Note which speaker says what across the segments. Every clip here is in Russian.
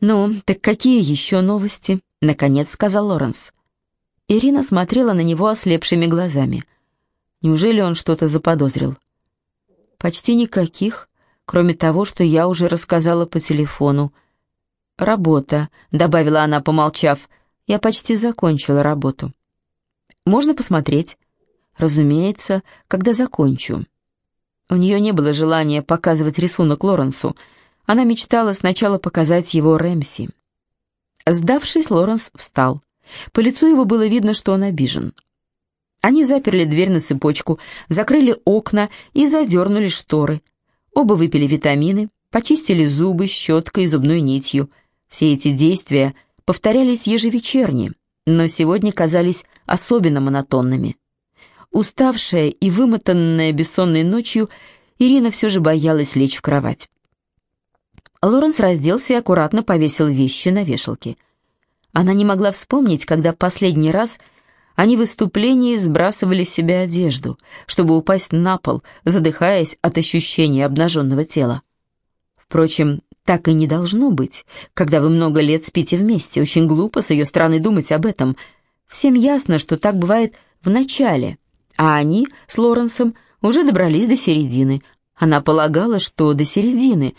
Speaker 1: «Ну, так какие еще новости?» — наконец сказал Лоренс. Ирина смотрела на него ослепшими глазами. Неужели он что-то заподозрил? «Почти никаких, кроме того, что я уже рассказала по телефону. Работа», — добавила она, помолчав. «Я почти закончила работу». «Можно посмотреть?» «Разумеется, когда закончу». У нее не было желания показывать рисунок Лоренсу. Она мечтала сначала показать его Рэмси. Сдавшись, Лоренс встал. По лицу его было видно, что он обижен. Они заперли дверь на цепочку, закрыли окна и задернули шторы. Оба выпили витамины, почистили зубы щеткой и зубной нитью. Все эти действия повторялись ежевечерне, но сегодня казались особенно монотонными. Уставшая и вымотанная бессонной ночью, Ирина все же боялась лечь в кровать. Лоренс разделся и аккуратно повесил вещи на вешалке. Она не могла вспомнить, когда последний раз они в выступлении сбрасывали с себя одежду, чтобы упасть на пол, задыхаясь от ощущения обнаженного тела. Впрочем, так и не должно быть, когда вы много лет спите вместе. Очень глупо с ее стороны думать об этом. Всем ясно, что так бывает в начале, а они с Лоренсом уже добрались до середины. Она полагала, что до середины,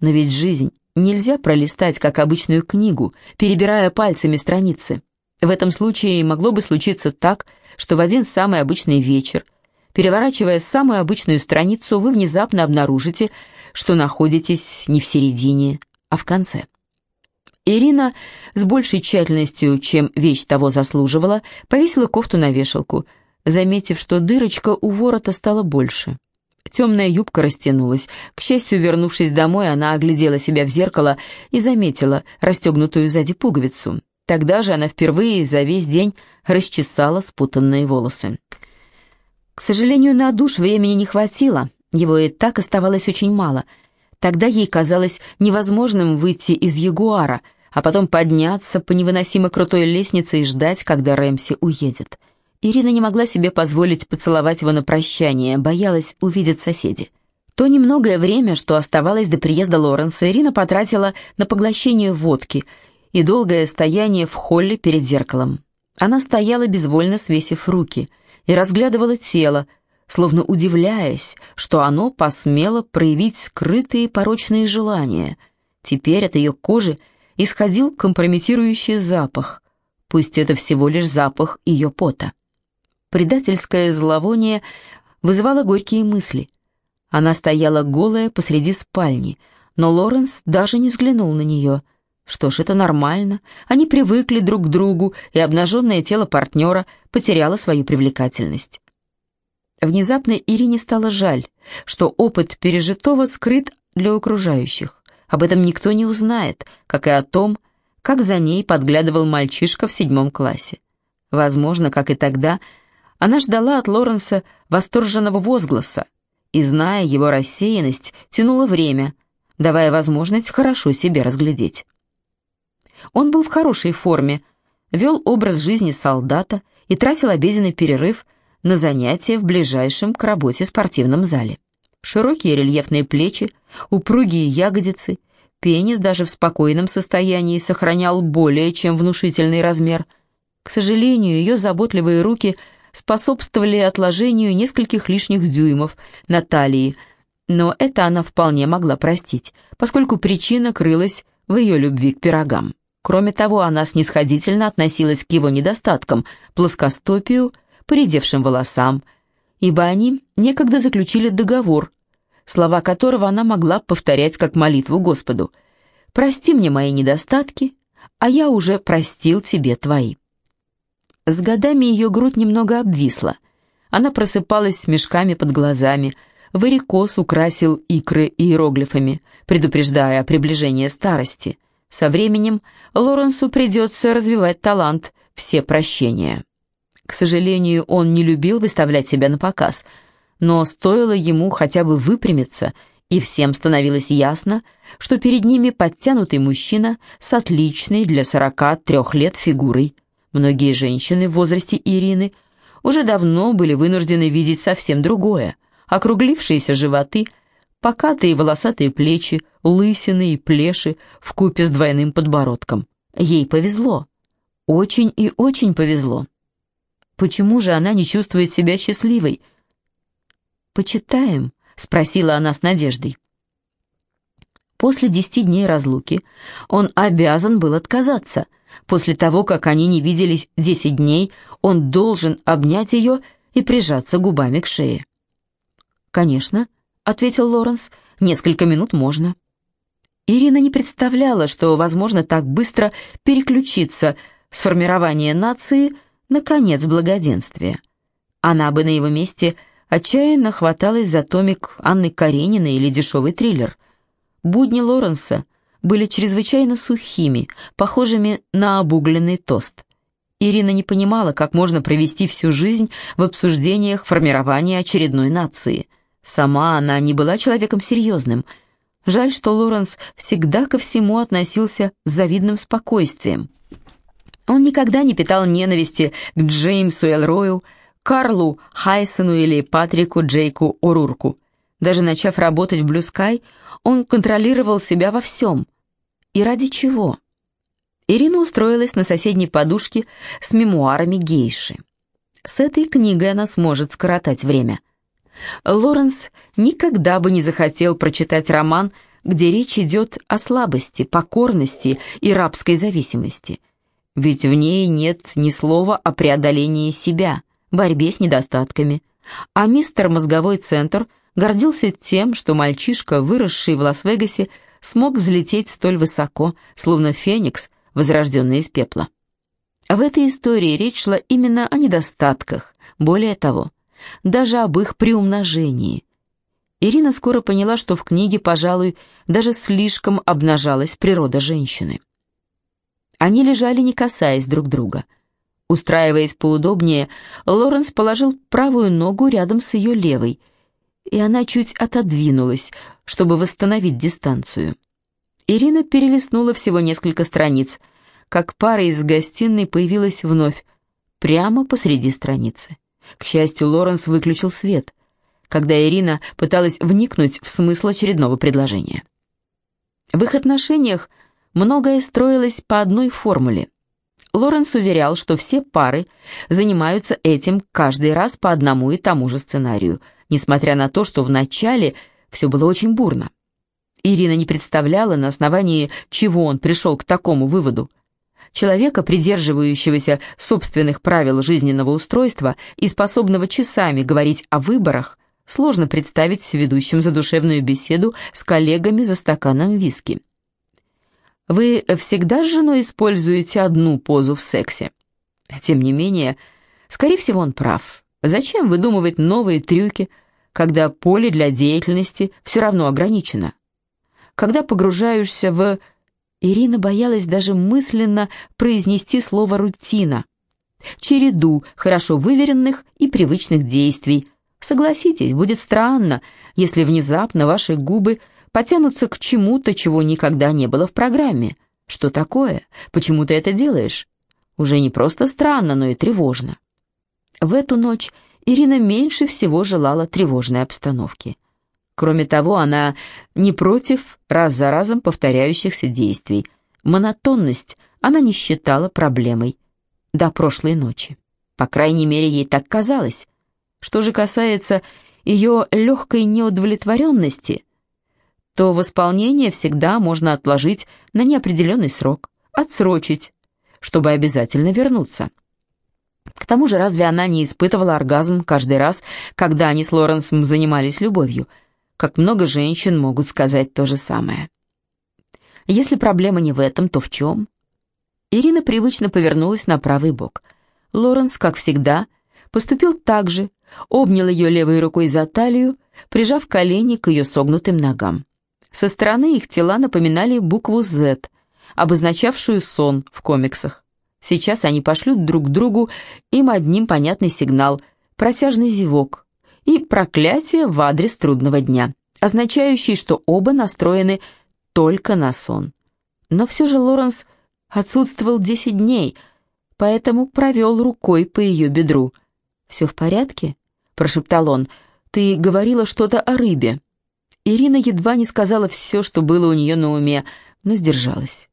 Speaker 1: но ведь жизнь нельзя пролистать, как обычную книгу, перебирая пальцами страницы. В этом случае могло бы случиться так, что в один самый обычный вечер, переворачивая самую обычную страницу, вы внезапно обнаружите, что находитесь не в середине, а в конце. Ирина с большей тщательностью, чем вещь того заслуживала, повесила кофту на вешалку, заметив, что дырочка у ворота стала больше. Темная юбка растянулась. К счастью, вернувшись домой, она оглядела себя в зеркало и заметила расстегнутую сзади пуговицу. Тогда же она впервые за весь день расчесала спутанные волосы. К сожалению, на душ времени не хватило, его и так оставалось очень мало. Тогда ей казалось невозможным выйти из Ягуара, а потом подняться по невыносимо крутой лестнице и ждать, когда Рэмси уедет. Ирина не могла себе позволить поцеловать его на прощание, боялась увидеть соседи. То немногое время, что оставалось до приезда Лоренса, Ирина потратила на поглощение водки и долгое стояние в холле перед зеркалом. Она стояла безвольно свесив руки и разглядывала тело, словно удивляясь, что оно посмело проявить скрытые порочные желания. Теперь от ее кожи исходил компрометирующий запах, пусть это всего лишь запах ее пота. Предательское зловоние вызывало горькие мысли. Она стояла голая посреди спальни, но Лоренс даже не взглянул на нее — что ж, это нормально. Они привыкли друг к другу, и обнаженное тело партнера потеряло свою привлекательность. Внезапно Ирине стало жаль, что опыт пережитого скрыт для окружающих. Об этом никто не узнает, как и о том, как за ней подглядывал мальчишка в седьмом классе. Возможно, как и тогда, она ждала от Лоренса восторженного возгласа и, зная его рассеянность, тянула время, давая возможность хорошо себе разглядеть. Он был в хорошей форме, вел образ жизни солдата и тратил обеденный перерыв на занятия в ближайшем к работе спортивном зале. Широкие рельефные плечи, упругие ягодицы, пенис даже в спокойном состоянии сохранял более чем внушительный размер. К сожалению, ее заботливые руки способствовали отложению нескольких лишних дюймов на талии, но это она вполне могла простить, поскольку причина крылась в ее любви к пирогам. Кроме того, она снисходительно относилась к его недостаткам, плоскостопию, поредевшим волосам, ибо они некогда заключили договор, слова которого она могла повторять как молитву Господу. «Прости мне мои недостатки, а я уже простил тебе твои». С годами ее грудь немного обвисла. Она просыпалась с мешками под глазами, варикоз украсил икры иероглифами, предупреждая о приближении старости – со временем Лоренсу придется развивать талант «все прощения». К сожалению, он не любил выставлять себя на показ, но стоило ему хотя бы выпрямиться, и всем становилось ясно, что перед ними подтянутый мужчина с отличной для 43 лет фигурой. Многие женщины в возрасте Ирины уже давно были вынуждены видеть совсем другое, округлившиеся животы, Покатые волосатые плечи, лысины и плеши в купе с двойным подбородком. Ей повезло. Очень и очень повезло. Почему же она не чувствует себя счастливой? «Почитаем?» — спросила она с надеждой. После десяти дней разлуки он обязан был отказаться. После того, как они не виделись десять дней, он должен обнять ее и прижаться губами к шее. «Конечно», — ответил Лоренс, — «несколько минут можно». Ирина не представляла, что возможно так быстро переключиться с формирования нации на конец благоденствия. Она бы на его месте отчаянно хваталась за томик Анны Карениной или дешевый триллер. Будни Лоренса были чрезвычайно сухими, похожими на обугленный тост. Ирина не понимала, как можно провести всю жизнь в обсуждениях формирования очередной нации. Сама она не была человеком серьезным. Жаль, что Лоренс всегда ко всему относился с завидным спокойствием. Он никогда не питал ненависти к Джеймсу Элрою, Карлу Хайсону или Патрику Джейку Орурку. Даже начав работать в Blue Sky, он контролировал себя во всем. И ради чего? Ирина устроилась на соседней подушке с мемуарами гейши. С этой книгой она сможет скоротать время. Лоренс никогда бы не захотел прочитать роман, где речь идет о слабости, покорности и рабской зависимости. Ведь в ней нет ни слова о преодолении себя, борьбе с недостатками. А мистер Мозговой Центр гордился тем, что мальчишка, выросший в Лас-Вегасе, смог взлететь столь высоко, словно феникс – возрожденный из пепла. В этой истории речь шла именно о недостатках, более того, даже об их приумножении. Ирина скоро поняла, что в книге, пожалуй, даже слишком обнажалась природа женщины. Они лежали, не касаясь друг друга. Устраиваясь поудобнее, Лоренс положил правую ногу рядом с ее левой, и она чуть отодвинулась, чтобы восстановить дистанцию. Ирина перелистнула всего несколько страниц, как пара из гостиной появилась вновь, прямо посреди страницы. К счастью, Лоренс выключил свет, когда Ирина пыталась вникнуть в смысл очередного предложения. В их отношениях многое строилось по одной формуле. Лоренс уверял, что все пары занимаются этим каждый раз по одному и тому же сценарию, несмотря на то, что вначале все было очень бурно. Ирина не представляла, на основании чего он пришел к такому выводу. Человека, придерживающегося собственных правил жизненного устройства и способного часами говорить о выборах, сложно представить ведущим задушевную беседу с коллегами за стаканом виски. Вы всегда с женой используете одну позу в сексе. Тем не менее, скорее всего, он прав. Зачем выдумывать новые трюки, когда поле для деятельности все равно ограничено? когда погружаешься в... Ирина боялась даже мысленно произнести слово «рутина». Череду хорошо выверенных и привычных действий. Согласитесь, будет странно, если внезапно ваши губы потянутся к чему-то, чего никогда не было в программе. Что такое? Почему ты это делаешь? Уже не просто странно, но и тревожно. В эту ночь Ирина меньше всего желала тревожной обстановки. Кроме того, она не против раз за разом повторяющихся действий. Монотонность она не считала проблемой до прошлой ночи. По крайней мере, ей так казалось. Что же касается ее легкой неудовлетворенности, то восполнение всегда можно отложить на неопределенный срок, отсрочить, чтобы обязательно вернуться. К тому же, разве она не испытывала оргазм каждый раз, когда они с Лоренсом занимались любовью – как много женщин могут сказать то же самое. Если проблема не в этом, то в чем? Ирина привычно повернулась на правый бок. Лоренс, как всегда, поступил так же, обнял ее левой рукой за талию, прижав колени к ее согнутым ногам. Со стороны их тела напоминали букву «З», обозначавшую сон в комиксах. Сейчас они пошлют друг другу им одним понятный сигнал, протяжный зевок, и проклятие в адрес трудного дня, означающий, что оба настроены только на сон. Но все же Лоренс отсутствовал 10 дней, поэтому провел рукой по ее бедру. «Все в порядке?» – прошептал он. «Ты говорила что-то о рыбе». Ирина едва не сказала все, что было у нее на уме, но сдержалась.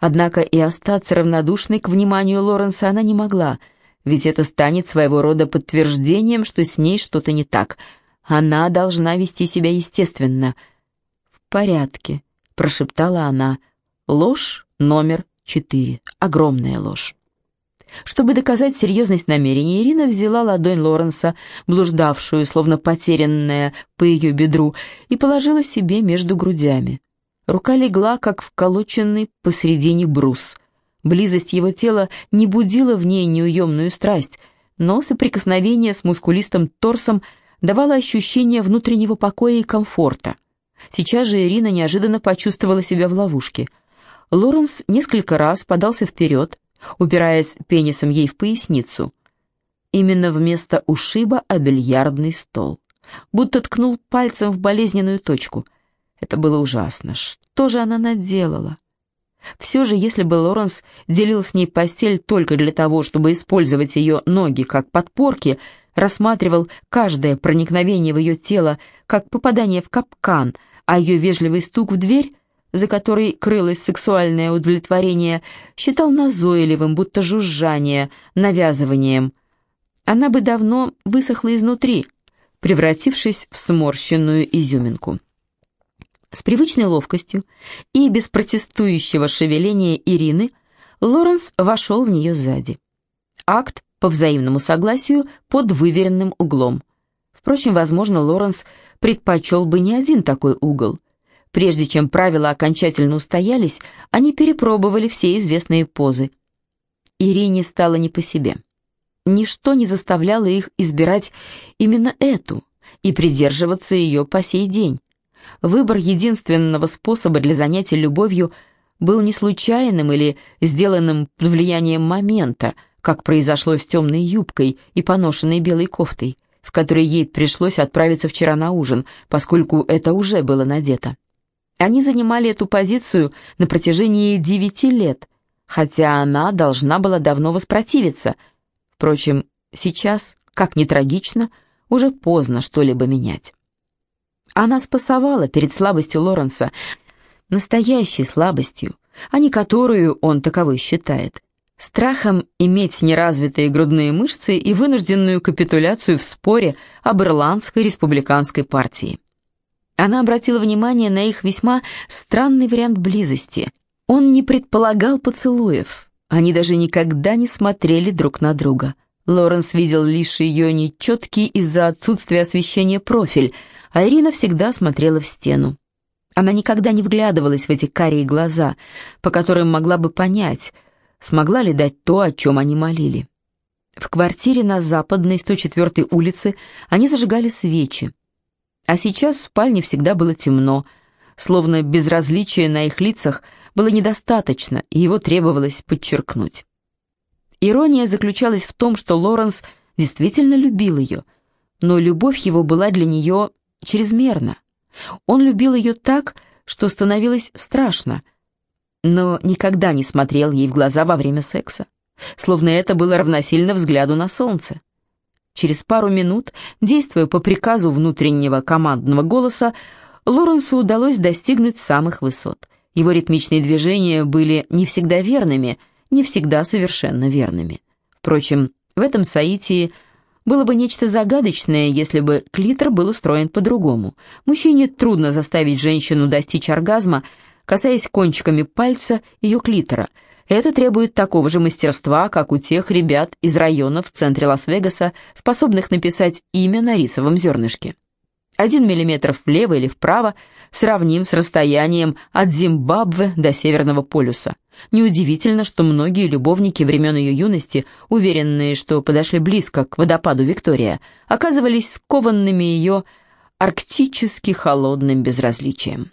Speaker 1: Однако и остаться равнодушной к вниманию Лоренса она не могла, ведь это станет своего рода подтверждением, что с ней что-то не так. Она должна вести себя естественно. «В порядке», — прошептала она. «Ложь номер четыре. Огромная ложь». Чтобы доказать серьезность намерений, Ирина взяла ладонь Лоренса, блуждавшую, словно потерянная по ее бедру, и положила себе между грудями. Рука легла, как вколоченный посредине брус. Близость его тела не будила в ней неуемную страсть, но соприкосновение с мускулистым торсом давало ощущение внутреннего покоя и комфорта. Сейчас же Ирина неожиданно почувствовала себя в ловушке. Лоренс несколько раз подался вперед, упираясь пенисом ей в поясницу. Именно вместо ушиба о бильярдный стол. Будто ткнул пальцем в болезненную точку — это было ужасно. Что же она наделала? Все же, если бы Лоренс делил с ней постель только для того, чтобы использовать ее ноги как подпорки, рассматривал каждое проникновение в ее тело как попадание в капкан, а ее вежливый стук в дверь, за которой крылось сексуальное удовлетворение, считал назойливым, будто жужжание, навязыванием. Она бы давно высохла изнутри, превратившись в сморщенную изюминку. С привычной ловкостью и без протестующего шевеления Ирины Лоренс вошел в нее сзади. Акт по взаимному согласию под выверенным углом. Впрочем, возможно, Лоренс предпочел бы не один такой угол. Прежде чем правила окончательно устоялись, они перепробовали все известные позы. Ирине стало не по себе. Ничто не заставляло их избирать именно эту и придерживаться ее по сей день. Выбор единственного способа для занятия любовью был не случайным или сделанным под влиянием момента, как произошло с темной юбкой и поношенной белой кофтой, в которой ей пришлось отправиться вчера на ужин, поскольку это уже было надето. Они занимали эту позицию на протяжении девяти лет, хотя она должна была давно воспротивиться. Впрочем, сейчас, как ни трагично, уже поздно что-либо менять. Она спасовала перед слабостью Лоренса, настоящей слабостью, а не которую он таковой считает. Страхом иметь неразвитые грудные мышцы и вынужденную капитуляцию в споре об ирландской республиканской партии. Она обратила внимание на их весьма странный вариант близости. Он не предполагал поцелуев. Они даже никогда не смотрели друг на друга. Лоренс видел лишь ее нечеткий из-за отсутствия освещения профиль – а Ирина всегда смотрела в стену. Она никогда не вглядывалась в эти карие глаза, по которым могла бы понять, смогла ли дать то, о чем они молили. В квартире на западной 104-й улице они зажигали свечи. А сейчас в спальне всегда было темно, словно безразличия на их лицах было недостаточно, и его требовалось подчеркнуть. Ирония заключалась в том, что Лоренс действительно любил ее, но любовь его была для нее чрезмерно. Он любил ее так, что становилось страшно, но никогда не смотрел ей в глаза во время секса, словно это было равносильно взгляду на солнце. Через пару минут, действуя по приказу внутреннего командного голоса, Лоренсу удалось достигнуть самых высот. Его ритмичные движения были не всегда верными, не всегда совершенно верными. Впрочем, в этом соитии – было бы нечто загадочное, если бы клитор был устроен по-другому. Мужчине трудно заставить женщину достичь оргазма, касаясь кончиками пальца ее клитора. Это требует такого же мастерства, как у тех ребят из районов в центре Лас-Вегаса, способных написать имя на рисовом зернышке. Один миллиметр влево или вправо сравним с расстоянием от Зимбабве до Северного полюса. Неудивительно, что многие любовники времен ее юности, уверенные, что подошли близко к водопаду Виктория, оказывались скованными ее арктически холодным безразличием.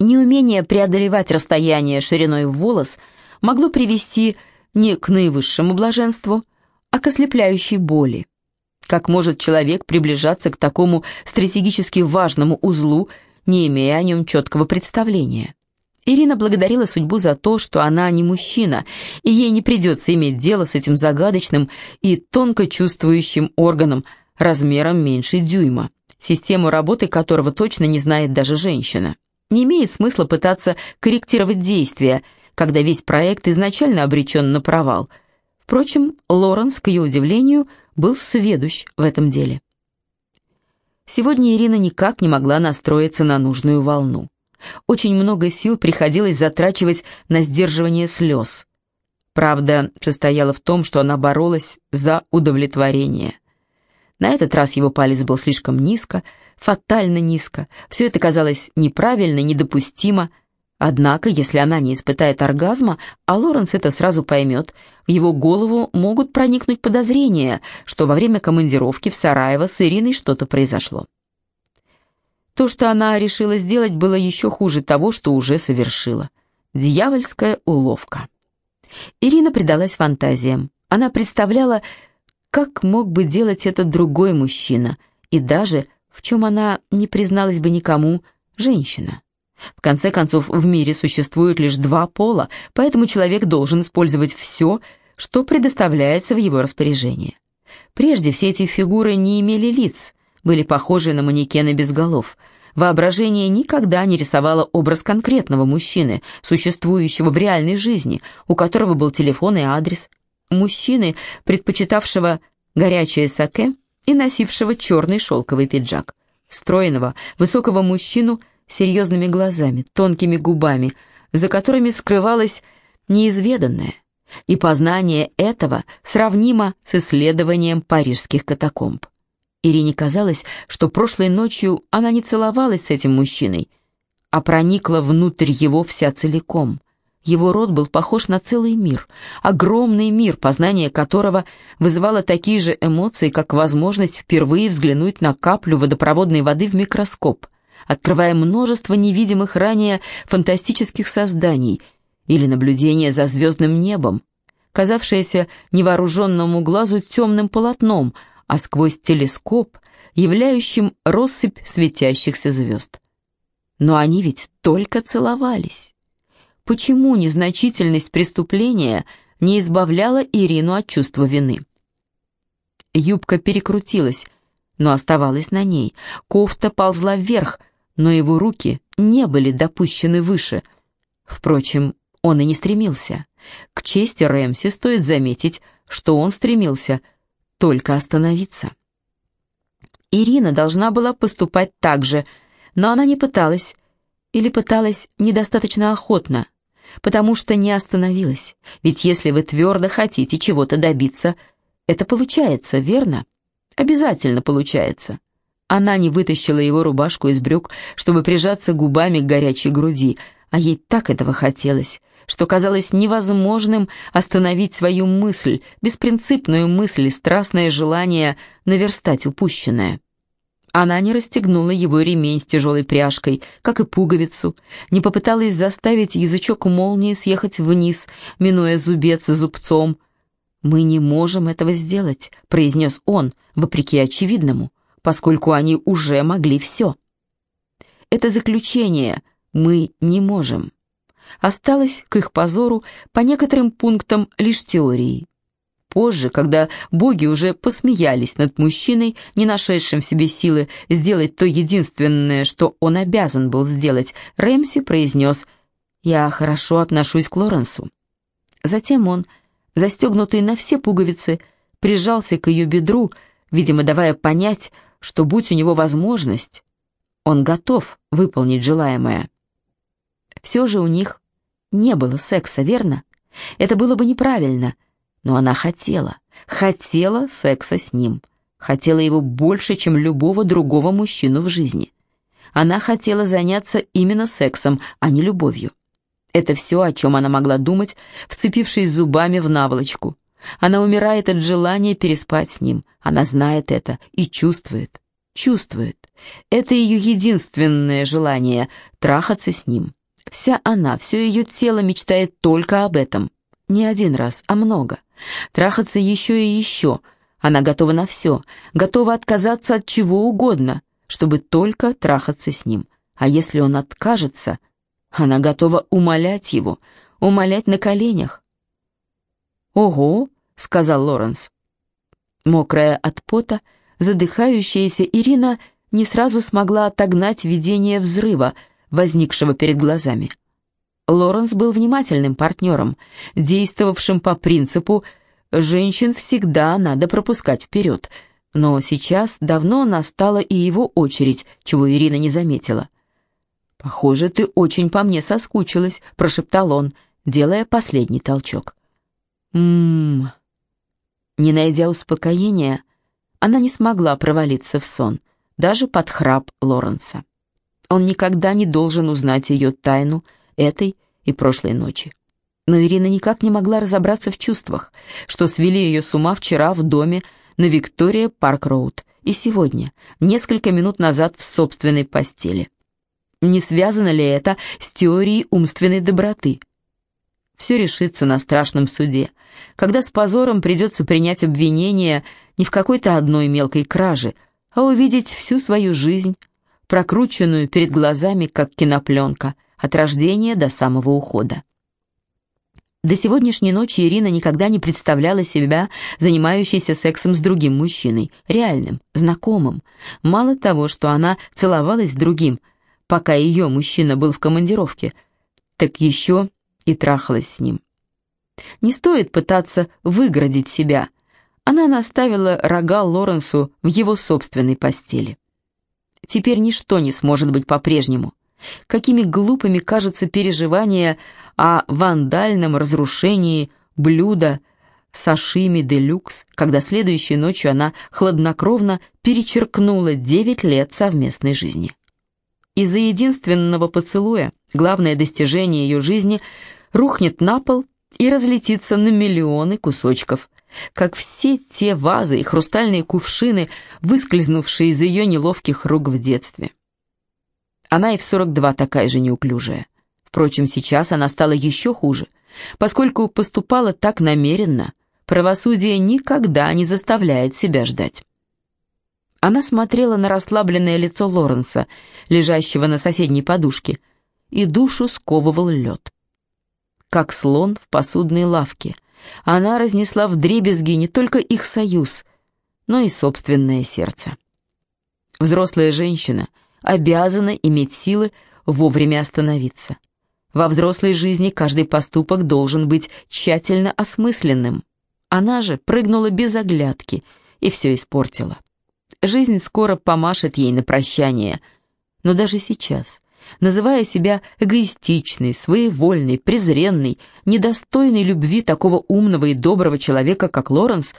Speaker 1: Неумение преодолевать расстояние шириной в волос могло привести не к наивысшему блаженству, а к ослепляющей боли. Как может человек приближаться к такому стратегически важному узлу, не имея о нем четкого представления? Ирина благодарила судьбу за то, что она не мужчина, и ей не придется иметь дело с этим загадочным и тонко чувствующим органом размером меньше дюйма, систему работы которого точно не знает даже женщина. Не имеет смысла пытаться корректировать действия, когда весь проект изначально обречен на провал. Впрочем, Лоренс, к ее удивлению, был сведущ в этом деле. Сегодня Ирина никак не могла настроиться на нужную волну. Очень много сил приходилось затрачивать на сдерживание слез. Правда состояла в том, что она боролась за удовлетворение. На этот раз его палец был слишком низко, фатально низко. Все это казалось неправильно, недопустимо. Однако, если она не испытает оргазма, а Лоренс это сразу поймет, в его голову могут проникнуть подозрения, что во время командировки в Сараево с Ириной что-то произошло. То, что она решила сделать, было еще хуже того, что уже совершила. Дьявольская уловка. Ирина предалась фантазиям. Она представляла, как мог бы делать это другой мужчина, и даже, в чем она не призналась бы никому, женщина. В конце концов, в мире существует лишь два пола, поэтому человек должен использовать все, что предоставляется в его распоряжение. Прежде все эти фигуры не имели лиц, были похожи на манекены без голов. Воображение никогда не рисовало образ конкретного мужчины, существующего в реальной жизни, у которого был телефон и адрес. Мужчины, предпочитавшего горячее саке и носившего черный шелковый пиджак. Стройного, высокого мужчину с серьезными глазами, тонкими губами, за которыми скрывалось неизведанное. И познание этого сравнимо с исследованием парижских катакомб. Ирине казалось, что прошлой ночью она не целовалась с этим мужчиной, а проникла внутрь его вся целиком. Его рот был похож на целый мир, огромный мир, познание которого вызывало такие же эмоции, как возможность впервые взглянуть на каплю водопроводной воды в микроскоп, открывая множество невидимых ранее фантастических созданий или наблюдение за звездным небом, казавшееся невооруженному глазу темным полотном – а сквозь телескоп, являющим россыпь светящихся звезд. Но они ведь только целовались. Почему незначительность преступления не избавляла Ирину от чувства вины? Юбка перекрутилась, но оставалась на ней. Кофта ползла вверх, но его руки не были допущены выше. Впрочем, он и не стремился. К чести Рэмси стоит заметить, что он стремился только остановиться. Ирина должна была поступать так же, но она не пыталась, или пыталась недостаточно охотно, потому что не остановилась. Ведь если вы твердо хотите чего-то добиться, это получается, верно? Обязательно получается. Она не вытащила его рубашку из брюк, чтобы прижаться губами к горячей груди, а ей так этого хотелось, что казалось невозможным остановить свою мысль, беспринципную мысль и страстное желание наверстать упущенное. Она не расстегнула его ремень с тяжелой пряжкой, как и пуговицу, не попыталась заставить язычок молнии съехать вниз, минуя зубец зубцом. «Мы не можем этого сделать», — произнес он, вопреки очевидному, поскольку они уже могли все. Это заключение «мы не можем» осталось к их позору по некоторым пунктам лишь теорией. Позже, когда боги уже посмеялись над мужчиной, не нашедшим в себе силы сделать то единственное, что он обязан был сделать, Рэмси произнес «Я хорошо отношусь к Лоренсу». Затем он, застегнутый на все пуговицы, прижался к ее бедру, видимо, давая понять, что будь у него возможность, он готов выполнить желаемое. Все же у них не было секса, верно? Это было бы неправильно, но она хотела, хотела секса с ним, хотела его больше, чем любого другого мужчину в жизни. Она хотела заняться именно сексом, а не любовью. Это все, о чем она могла думать, вцепившись зубами в наволочку. Она умирает от желания переспать с ним. Она знает это и чувствует. Чувствует. Это ее единственное желание — трахаться с ним. Вся она, все ее тело мечтает только об этом. Не один раз, а много. Трахаться еще и еще. Она готова на все, готова отказаться от чего угодно, чтобы только трахаться с ним. А если он откажется, она готова умолять его, умолять на коленях. «Ого!» — сказал Лоренс. Мокрая от пота, задыхающаяся Ирина не сразу смогла отогнать видение взрыва, возникшего перед глазами. Лоренс был внимательным партнером, действовавшим по принципу «женщин всегда надо пропускать вперед», но сейчас давно настала и его очередь, чего Ирина не заметила. «Похоже, ты очень по мне соскучилась», — прошептал он, делая последний толчок. «М-м-м...» Не найдя успокоения, она не смогла провалиться в сон, даже под храп Лоренса. Он никогда не должен узнать ее тайну этой и прошлой ночи. Но Ирина никак не могла разобраться в чувствах, что свели ее с ума вчера в доме на Виктория Парк-Роуд и сегодня, несколько минут назад в собственной постели. Не связано ли это с теорией умственной доброты? Все решится на страшном суде, когда с позором придется принять обвинение не в какой-то одной мелкой краже, а увидеть всю свою жизнь, прокрученную перед глазами, как кинопленка, от рождения до самого ухода. До сегодняшней ночи Ирина никогда не представляла себя занимающейся сексом с другим мужчиной, реальным, знакомым. Мало того, что она целовалась с другим, пока ее мужчина был в командировке, так еще и трахалась с ним. Не стоит пытаться выградить себя. Она наставила рога Лоренсу в его собственной постели. Теперь ничто не сможет быть по-прежнему. Какими глупыми кажутся переживания о вандальном разрушении блюда сашими де люкс, когда следующей ночью она хладнокровно перечеркнула девять лет совместной жизни. Из-за единственного поцелуя главное достижение ее жизни рухнет на пол и разлетится на миллионы кусочков, как все те вазы и хрустальные кувшины, выскользнувшие из ее неловких рук в детстве. Она и в 42 такая же неуклюжая. Впрочем, сейчас она стала еще хуже, поскольку поступала так намеренно, правосудие никогда не заставляет себя ждать. Она смотрела на расслабленное лицо Лоренса, лежащего на соседней подушке, и душу сковывал лед. Как слон в посудной лавке, она разнесла в дребезги не только их союз, но и собственное сердце. Взрослая женщина обязана иметь силы вовремя остановиться. Во взрослой жизни каждый поступок должен быть тщательно осмысленным. Она же прыгнула без оглядки и все испортила. Жизнь скоро помашет ей на прощание, но даже сейчас, называя себя эгоистичной, своевольной, презренной, недостойной любви такого умного и доброго человека, как Лоренс,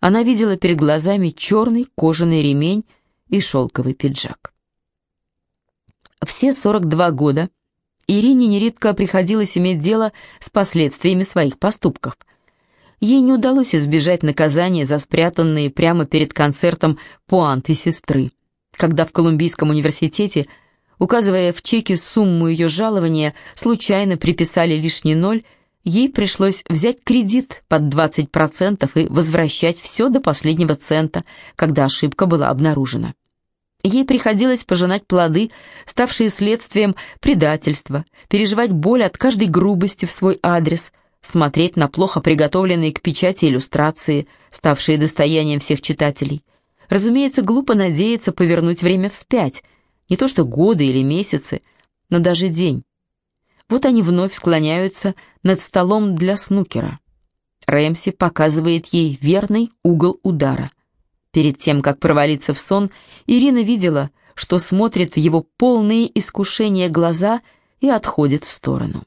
Speaker 1: она видела перед глазами черный кожаный ремень и шелковый пиджак. Все 42 года Ирине нередко приходилось иметь дело с последствиями своих поступков. Ей не удалось избежать наказания за спрятанные прямо перед концертом пуанты сестры. Когда в Колумбийском университете, указывая в чеке сумму ее жалования, случайно приписали лишний ноль, ей пришлось взять кредит под 20% и возвращать все до последнего цента, когда ошибка была обнаружена. Ей приходилось пожинать плоды, ставшие следствием предательства, переживать боль от каждой грубости в свой адрес, смотреть на плохо приготовленные к печати иллюстрации, ставшие достоянием всех читателей. Разумеется, глупо надеяться повернуть время вспять, не то что годы или месяцы, но даже день. Вот они вновь склоняются над столом для снукера. Рэмси показывает ей верный угол удара – Перед тем, как провалиться в сон, Ирина видела, что смотрит в его полные искушения глаза и отходит в сторону.